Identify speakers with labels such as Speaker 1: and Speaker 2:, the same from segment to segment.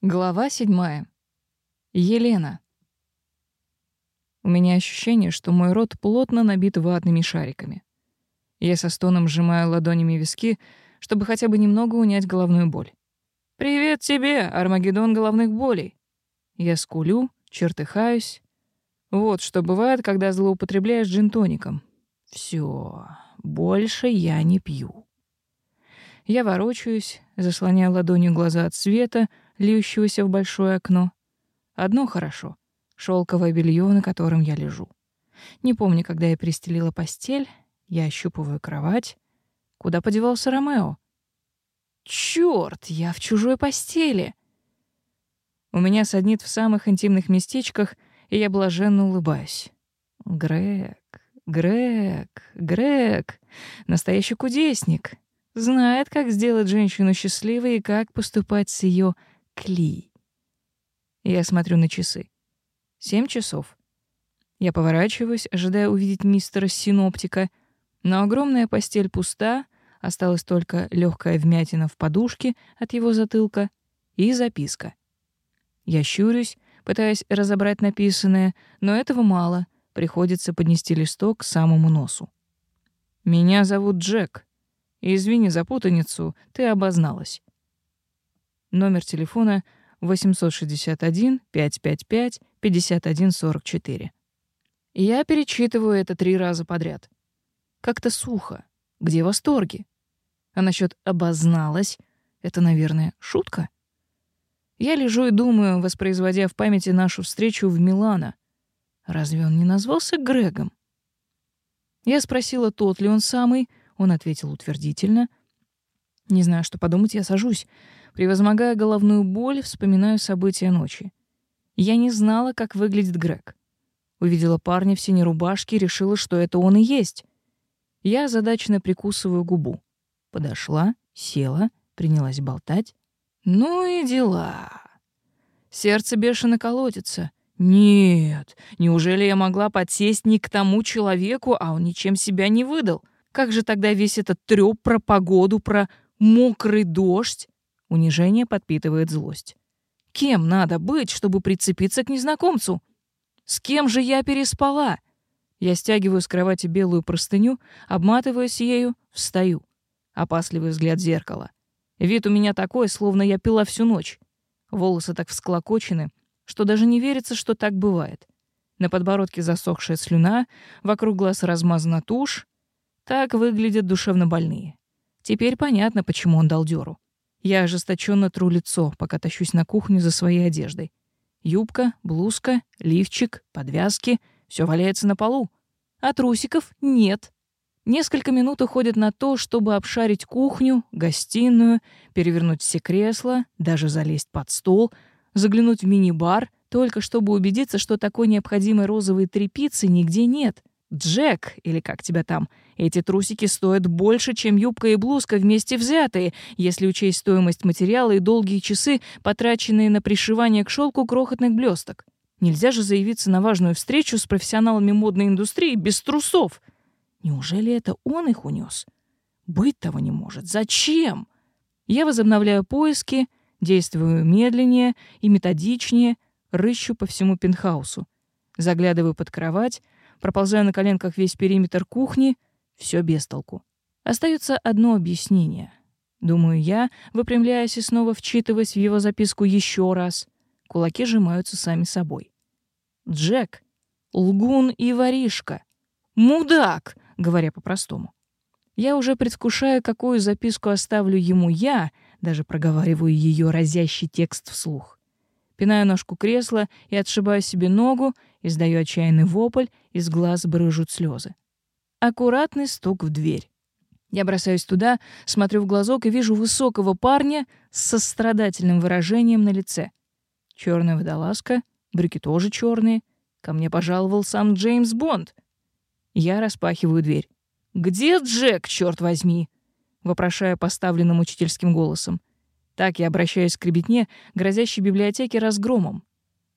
Speaker 1: Глава 7. Елена. У меня ощущение, что мой рот плотно набит ватными шариками. Я со стоном сжимаю ладонями виски, чтобы хотя бы немного унять головную боль. «Привет тебе, Армагеддон головных болей!» Я скулю, чертыхаюсь. Вот что бывает, когда злоупотребляешь джинтоником. Все, больше я не пью. Я ворочаюсь, заслоняя ладонью глаза от света, льющегося в большое окно. Одно хорошо — шелковое белье, на котором я лежу. Не помню, когда я пристелила постель, я ощупываю кровать. Куда подевался Ромео? Черт, я в чужой постели! У меня саднит в самых интимных местечках, и я блаженно улыбаюсь. Грег, Грег, Грег, настоящий кудесник — знает, как сделать женщину счастливой и как поступать с ее клей. Я смотрю на часы. Семь часов. Я поворачиваюсь, ожидая увидеть мистера Синоптика, но огромная постель пуста, осталась только легкая вмятина в подушке от его затылка и записка. Я щурюсь, пытаясь разобрать написанное, но этого мало, приходится поднести листок к самому носу. «Меня зовут Джек», Извини за путаницу, ты обозналась. Номер телефона 861-555-5144. Я перечитываю это три раза подряд. Как-то сухо. Где восторги? А насчет «обозналась» — это, наверное, шутка? Я лежу и думаю, воспроизводя в памяти нашу встречу в Милана. Разве он не назвался Грегом? Я спросила, тот ли он самый, он ответил утвердительно. Не знаю, что подумать, я сажусь. Превозмогая головную боль, вспоминаю события ночи. Я не знала, как выглядит Грег. Увидела парня в синей рубашке и решила, что это он и есть. Я озадаченно прикусываю губу. Подошла, села, принялась болтать. Ну и дела. Сердце бешено колотится. Нет, неужели я могла подсесть не к тому человеку, а он ничем себя не выдал? Как же тогда весь этот трёп про погоду, про мокрый дождь? Унижение подпитывает злость. Кем надо быть, чтобы прицепиться к незнакомцу? С кем же я переспала? Я стягиваю с кровати белую простыню, обматываюсь ею, встаю. Опасливый взгляд зеркала. Вид у меня такой, словно я пила всю ночь. Волосы так всклокочены, что даже не верится, что так бывает. На подбородке засохшая слюна, вокруг глаз размазана тушь, так выглядят душевно больные. Теперь понятно, почему он дал дёру. Я ожесточенно тру лицо, пока тащусь на кухню за своей одеждой. Юбка, блузка, лифчик, подвязки — все валяется на полу. А трусиков нет. Несколько минут уходит на то, чтобы обшарить кухню, гостиную, перевернуть все кресла, даже залезть под стол, заглянуть в мини-бар, только чтобы убедиться, что такой необходимой розовой тряпицы нигде нет. Джек, или как тебя там. Эти трусики стоят больше, чем юбка и блузка вместе взятые. Если учесть стоимость материала и долгие часы, потраченные на пришивание к шелку крохотных блесток. Нельзя же заявиться на важную встречу с профессионалами модной индустрии без трусов. Неужели это он их унес? Быть того не может. Зачем? Я возобновляю поиски, действую медленнее и методичнее, рыщу по всему пентхаусу. Заглядываю под кровать, проползая на коленках весь периметр кухни, все без толку. Остается одно объяснение. Думаю я, выпрямляясь и снова вчитываясь в его записку еще раз. Кулаки сжимаются сами собой. Джек, лгун и воришка. Мудак, говоря по-простому. Я уже предвкушаю, какую записку оставлю ему я, даже проговариваю ее разящий текст вслух. Пинаю ножку кресла и отшибаю себе ногу, издаю отчаянный вопль, из глаз брыжут слезы. Аккуратный стук в дверь. Я бросаюсь туда, смотрю в глазок и вижу высокого парня с сострадательным выражением на лице. Черная водолазка, брюки тоже черные. Ко мне пожаловал сам Джеймс Бонд. Я распахиваю дверь. «Где Джек, черт возьми?» — вопрошаю поставленным учительским голосом. Так я обращаюсь к ребятне, грозящей библиотеке разгромом.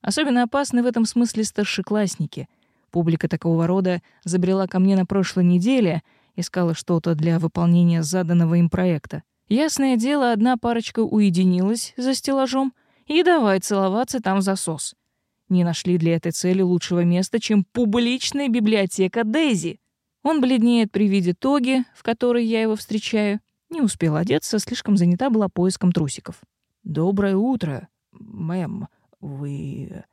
Speaker 1: Особенно опасны в этом смысле старшеклассники. Публика такого рода забрела ко мне на прошлой неделе, искала что-то для выполнения заданного им проекта. Ясное дело, одна парочка уединилась за стеллажом и давай целоваться там в засос. Не нашли для этой цели лучшего места, чем публичная библиотека Дейзи. Он бледнеет при виде тоги, в которой я его встречаю. Не успела одеться, слишком занята была поиском трусиков. «Доброе утро, мэм», «Вы...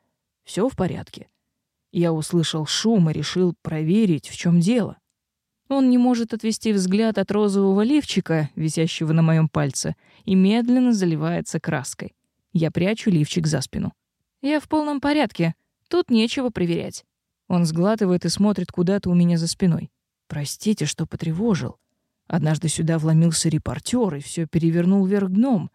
Speaker 1: все в порядке?» Я услышал шум и решил проверить, в чем дело. Он не может отвести взгляд от розового лифчика, висящего на моем пальце, и медленно заливается краской. Я прячу лифчик за спину. «Я в полном порядке. Тут нечего проверять». Он сглатывает и смотрит куда-то у меня за спиной. «Простите, что потревожил. Однажды сюда вломился репортер и все перевернул вверх дном.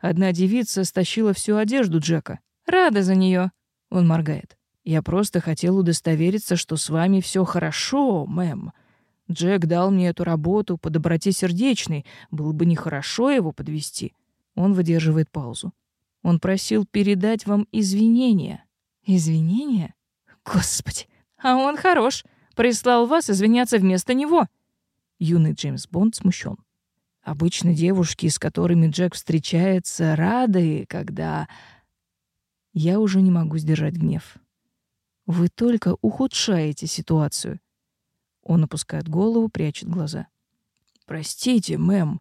Speaker 1: Одна девица стащила всю одежду Джека. Рада за нее!» — он моргает. «Я просто хотел удостовериться, что с вами все хорошо, мэм. Джек дал мне эту работу по доброте сердечной. Было бы нехорошо его подвести». Он выдерживает паузу. «Он просил передать вам извинения». «Извинения? Господи, а он хорош! Прислал вас извиняться вместо него!» Юный Джеймс Бонд смущен. Обычно девушки, с которыми Джек встречается, рады, когда я уже не могу сдержать гнев. Вы только ухудшаете ситуацию. Он опускает голову, прячет глаза. Простите, мэм.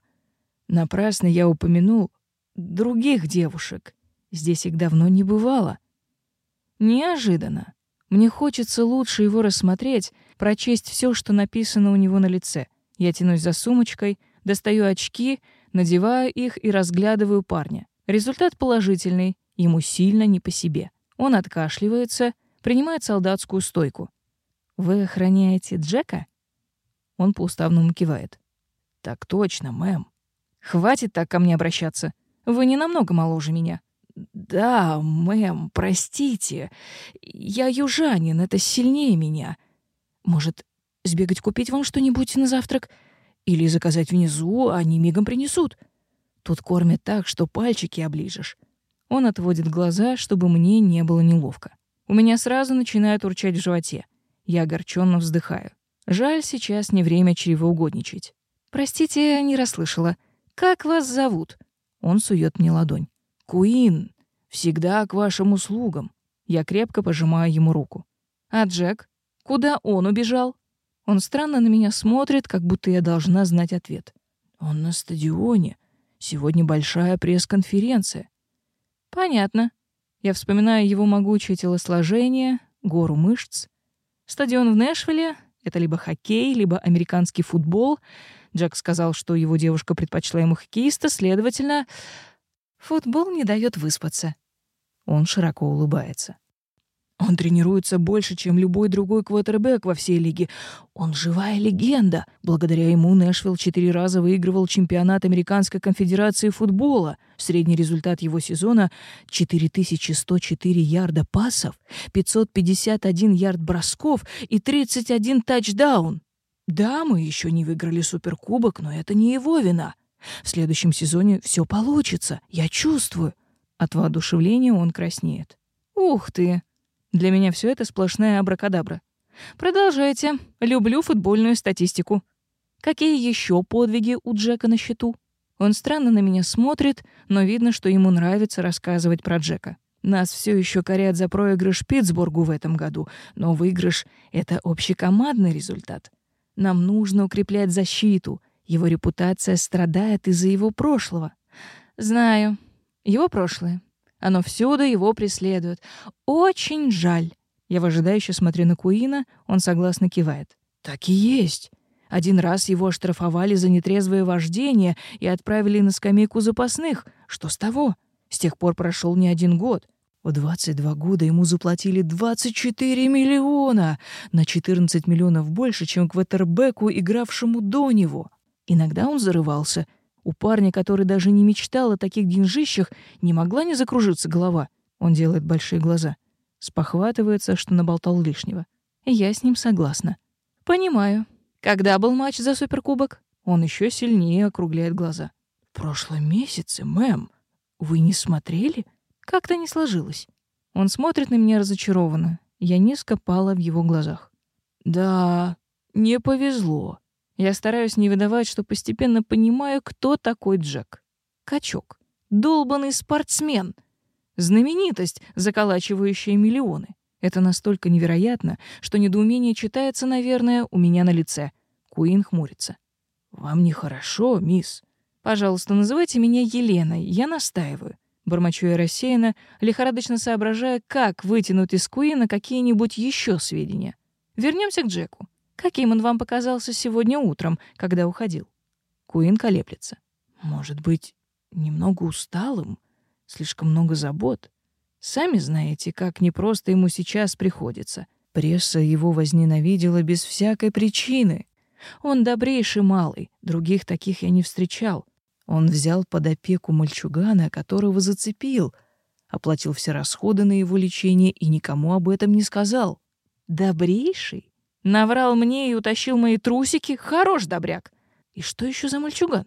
Speaker 1: Напрасно я упомянул других девушек. Здесь их давно не бывало. Неожиданно. Мне хочется лучше его рассмотреть, прочесть все, что написано у него на лице. Я тянусь за сумочкой, достаю очки, надеваю их и разглядываю парня. Результат положительный. Ему сильно не по себе. Он откашливается, принимает солдатскую стойку. «Вы охраняете Джека?» Он по уставному кивает. «Так точно, мэм. Хватит так ко мне обращаться. Вы не намного моложе меня». «Да, мэм, простите. Я южанин, это сильнее меня. Может, сбегать купить вам что-нибудь на завтрак? Или заказать внизу, они мигом принесут? Тут кормят так, что пальчики оближешь. Он отводит глаза, чтобы мне не было неловко. У меня сразу начинает урчать в животе. Я огорченно вздыхаю. Жаль, сейчас не время чревоугодничать. «Простите, не расслышала. Как вас зовут?» Он сует мне ладонь. «Куин, всегда к вашим услугам». Я крепко пожимаю ему руку. «А Джек? Куда он убежал?» Он странно на меня смотрит, как будто я должна знать ответ. «Он на стадионе. Сегодня большая пресс-конференция. Понятно. Я вспоминаю его могучее телосложение, гору мышц. Стадион в Нэшвилле — это либо хоккей, либо американский футбол. Джек сказал, что его девушка предпочла ему хоккеиста, следовательно, футбол не дает выспаться. Он широко улыбается. Он тренируется больше, чем любой другой квотербек во всей лиге. Он живая легенда. Благодаря ему Нэшвилл четыре раза выигрывал чемпионат Американской конфедерации футбола. Средний результат его сезона — 4104 ярда пасов, 551 ярд бросков и 31 тачдаун. Да, мы еще не выиграли суперкубок, но это не его вина. В следующем сезоне все получится, я чувствую. От воодушевления он краснеет. «Ух ты!» Для меня все это сплошная абракадабра. Продолжайте. Люблю футбольную статистику. Какие еще подвиги у Джека на счету? Он странно на меня смотрит, но видно, что ему нравится рассказывать про Джека. Нас все еще корят за проигрыш Питтсбургу в этом году, но выигрыш — это общекомандный результат. Нам нужно укреплять защиту. Его репутация страдает из-за его прошлого. Знаю. Его прошлое. Оно всюду его преследует. Очень жаль. Я выжидающе смотрю на Куина, он согласно кивает. Так и есть. Один раз его оштрафовали за нетрезвое вождение и отправили на скамейку запасных. Что с того? С тех пор прошел не один год. В 22 года ему заплатили 24 миллиона, на 14 миллионов больше, чем квотербеку, игравшему до него. Иногда он зарывался — у парня, который даже не мечтал о таких деньжищах, не могла не закружиться голова. Он делает большие глаза. Спохватывается, что наболтал лишнего. Я с ним согласна. Понимаю. Когда был матч за суперкубок? Он еще сильнее округляет глаза. В прошлом месяце, мэм. Вы не смотрели? Как-то не сложилось. Он смотрит на меня разочарованно. Я низко пала в его глазах. Да, не повезло. Я стараюсь не выдавать, что постепенно понимаю, кто такой Джек. Качок. Долбанный спортсмен. Знаменитость, заколачивающая миллионы. Это настолько невероятно, что недоумение читается, наверное, у меня на лице. Куин хмурится. «Вам нехорошо, мисс. Пожалуйста, называйте меня Еленой, я настаиваю». Бормочу я рассеянно, лихорадочно соображая, как вытянуть из Куина какие-нибудь еще сведения. Вернемся к Джеку. Каким он вам показался сегодня утром, когда уходил? Куин колеблется. Может быть, немного усталым? Слишком много забот? Сами знаете, как непросто ему сейчас приходится. Пресса его возненавидела без всякой причины. Он добрейший малый, других таких я не встречал. Он взял под опеку мальчугана, которого зацепил, оплатил все расходы на его лечение и никому об этом не сказал. Добрейший? Наврал мне и утащил мои трусики. Хорош добряк. И что еще за мальчуган?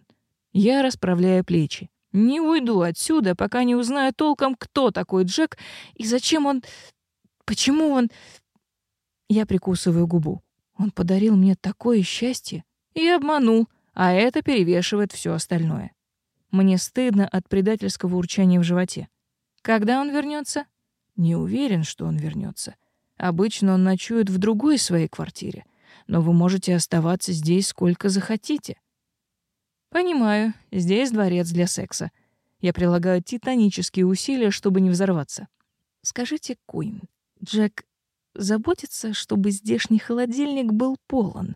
Speaker 1: Я расправляю плечи. Не уйду отсюда, пока не узнаю толком, кто такой Джек и зачем он... Почему он... Я прикусываю губу. Он подарил мне такое счастье и обманул, а это перевешивает все остальное. Мне стыдно от предательского урчания в животе. Когда он вернется? Не уверен, что он вернется. Обычно он ночует в другой своей квартире, но вы можете оставаться здесь сколько захотите. Понимаю, здесь дворец для секса. Я прилагаю титанические усилия, чтобы не взорваться. Скажите, Куин, Джек заботится, чтобы здешний холодильник был полон?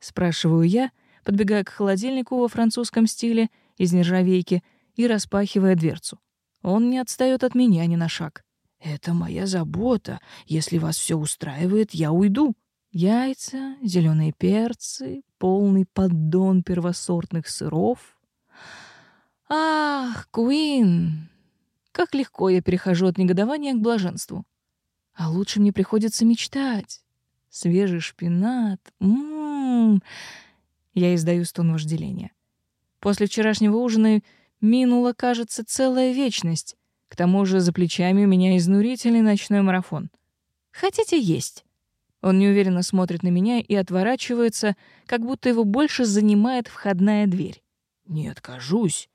Speaker 1: Спрашиваю я, подбегая к холодильнику во французском стиле из нержавейки и распахивая дверцу. Он не отстаёт от меня ни на шаг. Это моя забота, если вас все устраивает, я уйду. Яйца, зеленые перцы, полный поддон первосортных сыров. Ах, Куин! Как легко я перехожу от негодования к блаженству. А лучше мне приходится мечтать. Свежий шпинат. Ммм. Я издаю стон вожделения. После вчерашнего ужина минула, кажется, целая вечность. К тому же за плечами у меня изнурительный ночной марафон. Хотите есть? Он неуверенно смотрит на меня и отворачивается, как будто его больше занимает входная дверь. Не откажусь.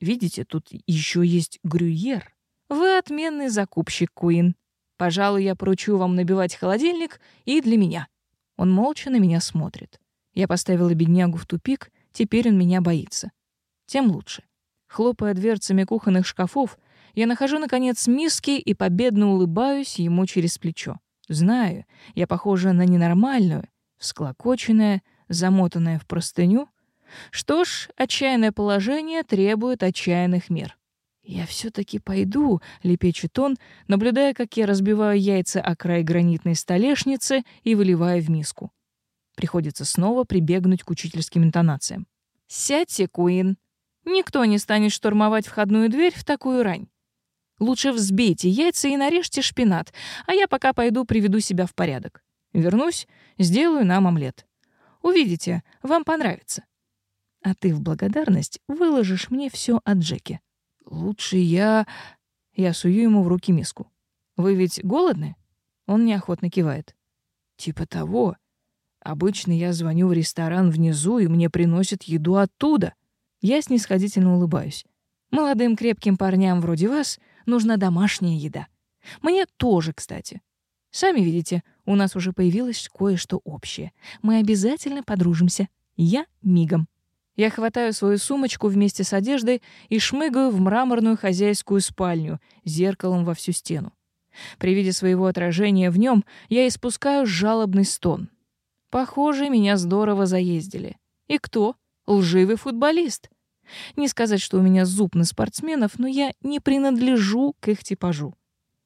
Speaker 1: Видите, тут еще есть грюйер. Вы отменный закупщик, Куин. Пожалуй, я поручу вам набивать холодильник и для меня. Он молча на меня смотрит. Я поставила беднягу в тупик, теперь он меня боится. Тем лучше. Хлопая дверцами кухонных шкафов, я нахожу, наконец, миски и победно улыбаюсь ему через плечо. Знаю, я похожа на ненормальную, всклокоченная, замотанная в простыню. Что ж, отчаянное положение требует отчаянных мер. «Я все-таки пойду», — лепечет он, наблюдая, как я разбиваю яйца о край гранитной столешницы и выливаю в миску. Приходится снова прибегнуть к учительским интонациям. «Сядьте, Куин. Никто не станет штурмовать входную дверь в такую рань. Лучше взбейте яйца и нарежьте шпинат, а я пока пойду приведу себя в порядок. Вернусь, сделаю нам омлет. Увидите, вам понравится. А ты в благодарность выложишь мне все о Джеке. Лучше я... Я сую ему в руки миску. Вы ведь голодны? Он неохотно кивает. Типа того. Обычно я звоню в ресторан внизу, и мне приносят еду оттуда. Я снисходительно улыбаюсь. Молодым крепким парням вроде вас нужна домашняя еда. Мне тоже, кстати. Сами видите, у нас уже появилось кое-что общее. Мы обязательно подружимся. Я мигом. Я хватаю свою сумочку вместе с одеждой и шмыгаю в мраморную хозяйскую спальню, зеркалом во всю стену. При виде своего отражения в нем я испускаю жалобный стон. Похоже, меня здорово заездили. И кто? Лживый футболист. Не сказать, что у меня зуб на спортсменов, но я не принадлежу к их типажу.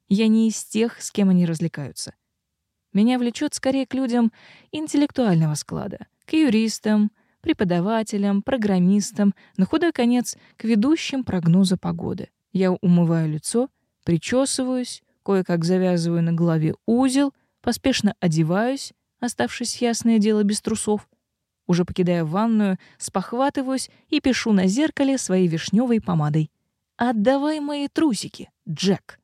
Speaker 1: Я не из тех, с кем они развлекаются. Меня влечет скорее к людям интеллектуального склада, к юристам, преподавателям, программистам, на худой конец к ведущим прогноза погоды. Я умываю лицо, причесываюсь, кое-как завязываю на голове узел, поспешно одеваюсь, оставшись ясное дело без трусов — уже покидая ванную, спохватываюсь и пишу на зеркале своей вишневой помадой. «Отдавай мои трусики, Джек!»